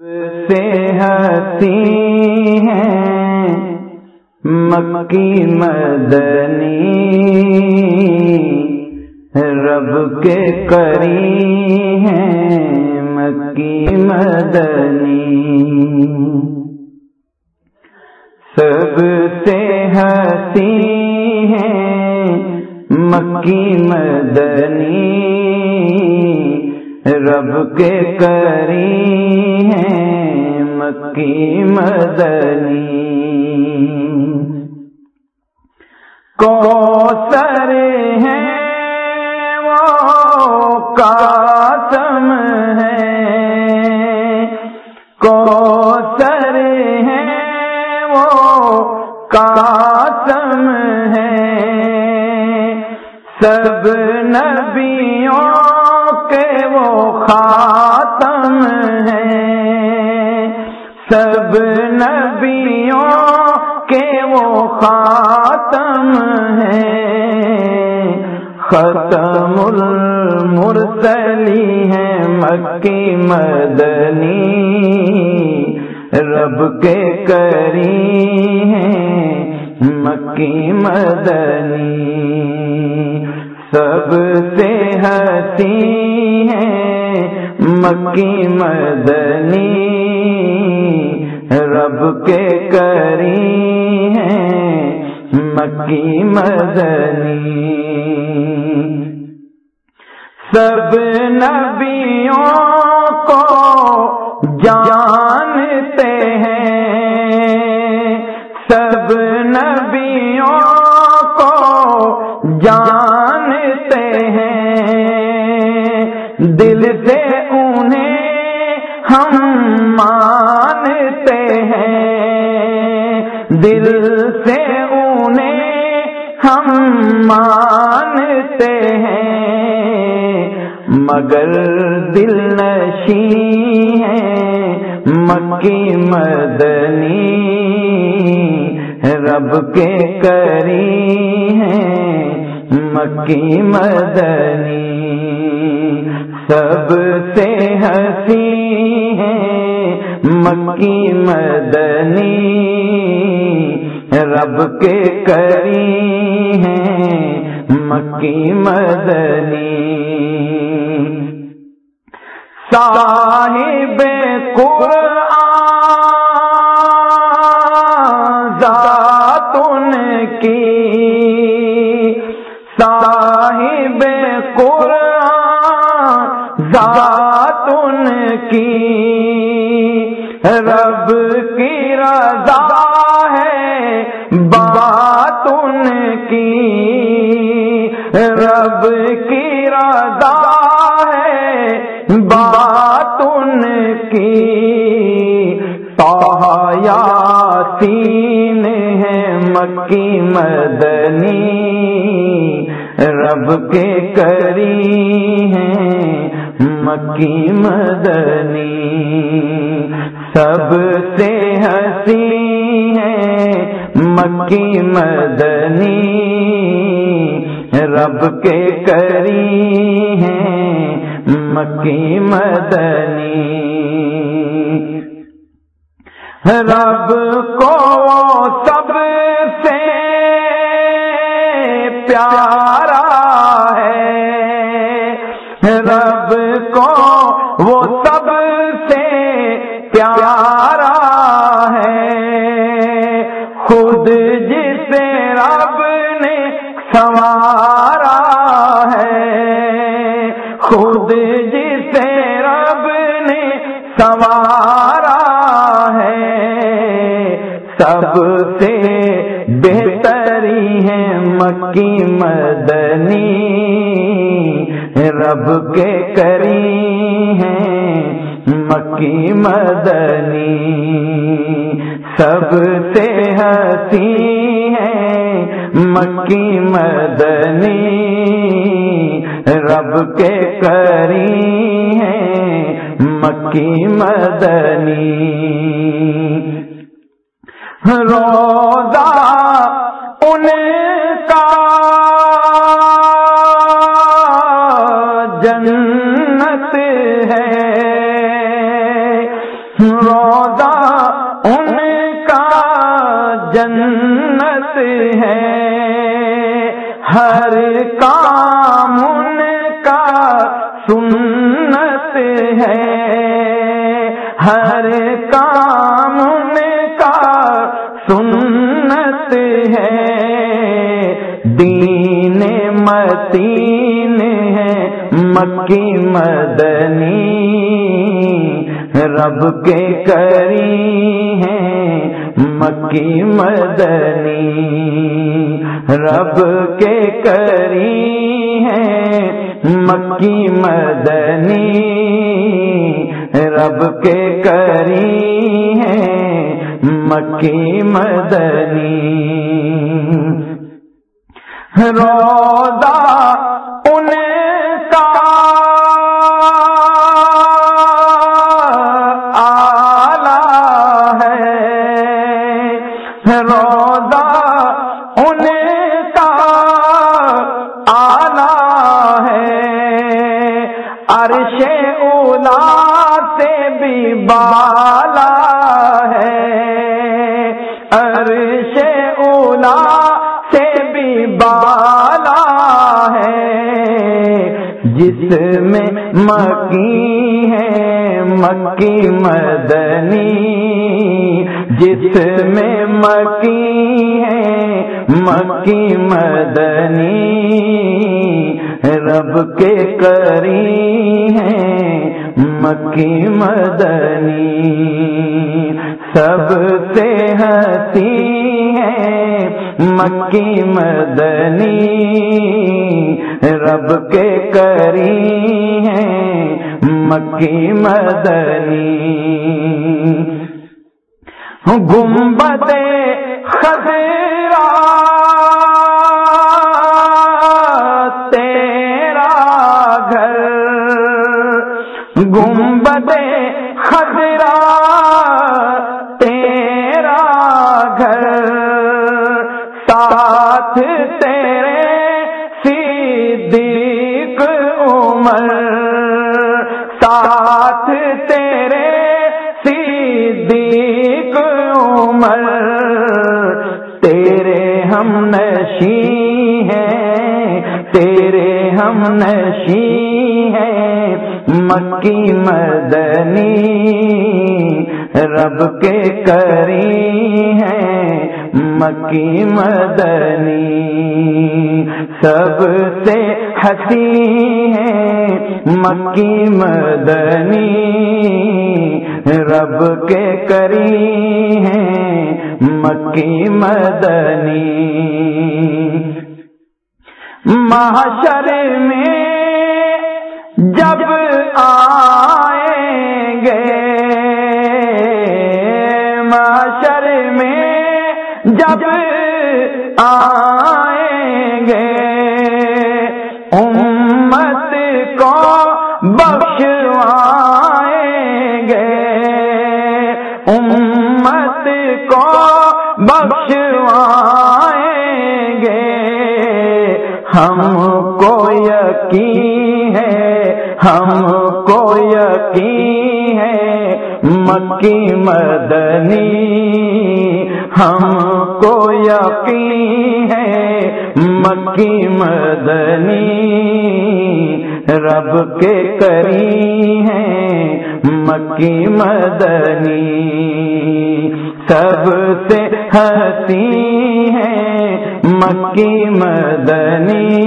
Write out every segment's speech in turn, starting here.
سے ہسی ہیں۔ مکی مدنی رب کے کری ہیں۔ مکی مدنی سب سے ہسی ہیں۔ مکی مدنی رب کے کری ہیں، مکی مدنی۔ کو سر ہیں، وہ کاتم ہے کو سر ہیں، وہ کاتم ہے سب نبیوں خاتم ہیں سب نبیوں کے وہ خاتم ہیں ختم المرسلی ہیں مکی مدنی۔ رب کے کری ہیں مکی مدنی۔ سب سے ہسی ہیں مکی مدنی رب کے کری ہیں مکی مدنی سب نبیوں کو جان دل سے انہیں ہم مانتے ہیں۔ دل سے انہیں ہم مانتے ہیں۔ مگر دل نشی ہے مکی مدنی رب کے کری ہیں۔ مکی مدنی سب سے ہسی ہیں مکی مدنی رب کے کری ہیں مکی مدنی صاحب قرآن ذات ان کی، صاحب قرآن ذات ان کی رب کی رضا ہے بات ان کی رب کی رضا ہے بات ان کی یاسین ہے، مکی مدنی رب کے کری ہیں، مکی مدنی۔ سب سے ہسی ہیں، مکی مدنی۔ رب کے کری ہیں، مکی مدنی۔ رب کو سب سے پیارا رب کو وہ سب سے پیارا ہے۔ خود جسے رب نے سوارا ہے۔ خود جسے رب نے سوارا ہے۔ سب سے بہتری ہے مکی مدنی۔ رب کے کری ہیں، مکی مدنی۔ سب سے ہسی ہے مکی مدنی۔ رب کے کری ہیں، مکی مدنی۔ روزہ ان کا جنت ہے۔ روزہ ان کا جنت ہے۔ ہر کام ان کا سنت ہے۔ ہر کام ان کا سنت ہے۔ دین متین مکی مدنی رب کے کری ہیں۔ مکی مدنی رب کے کری ہیں۔ مکی مدنی رب کے کری ہیں۔ مکی مدنی رودا ارشے اولا سے بھی بالا ہے۔ عرش اولا سے بھی بالا ہے۔ جس میں مکی ہے، مکی مدنی۔ جس میں مکی ہے، مکی مدنی۔ رب کے کری ہیں، مکی مدنی۔ سب سے ہنسی ہے مکی مدنی۔ رب کے کری ہیں، مکی مدنی۔ گنبد خزرا گنبد خزرا تیرا گھر، ساتھ تیرے صدیق عمر، ساتھ تیرے صدیق عمر۔ تیرے ہم نشی ہیں، تیرے ہم نشی ہیں۔ مکی مدنی رب کے کری ہیں۔ مکی مدنی سب سے ہسی ہے مکی مدنی رب کے کری ہیں۔ مکی مدنی محشر میں جب آئیں گے معاشر میں جب آئیں گے امت کو بخشوائیں مکی مدنی، ہم کو یقین ہے مکی مدنی، رب کے کری ہیں مکی مدنی۔ سب سے ہنسی ہے مکی مدنی،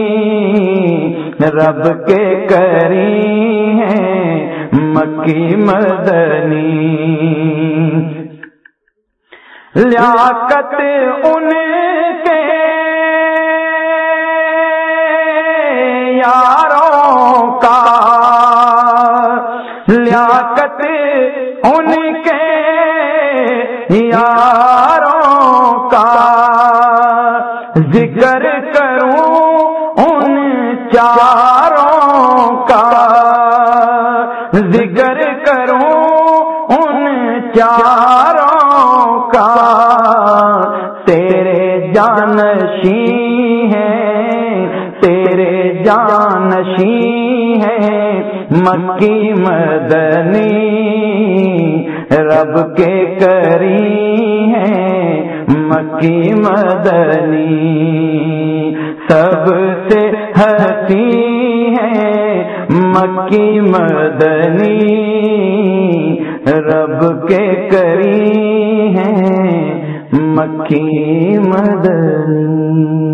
رب کے کری ہیں مکی مدنی۔ لیاقت ان کے یاروں کا۔ لیاقت ان کے یاروں کا۔ ذکر چاروں کا تیرے جانشی ہیں، تیرے جانشی ہیں۔ مکی مدنی رب کے کری ہیں، مکی مدنی سب سے ہسی ہیں۔ مکی مدنی رب کے کری ہیں مکی مدنی۔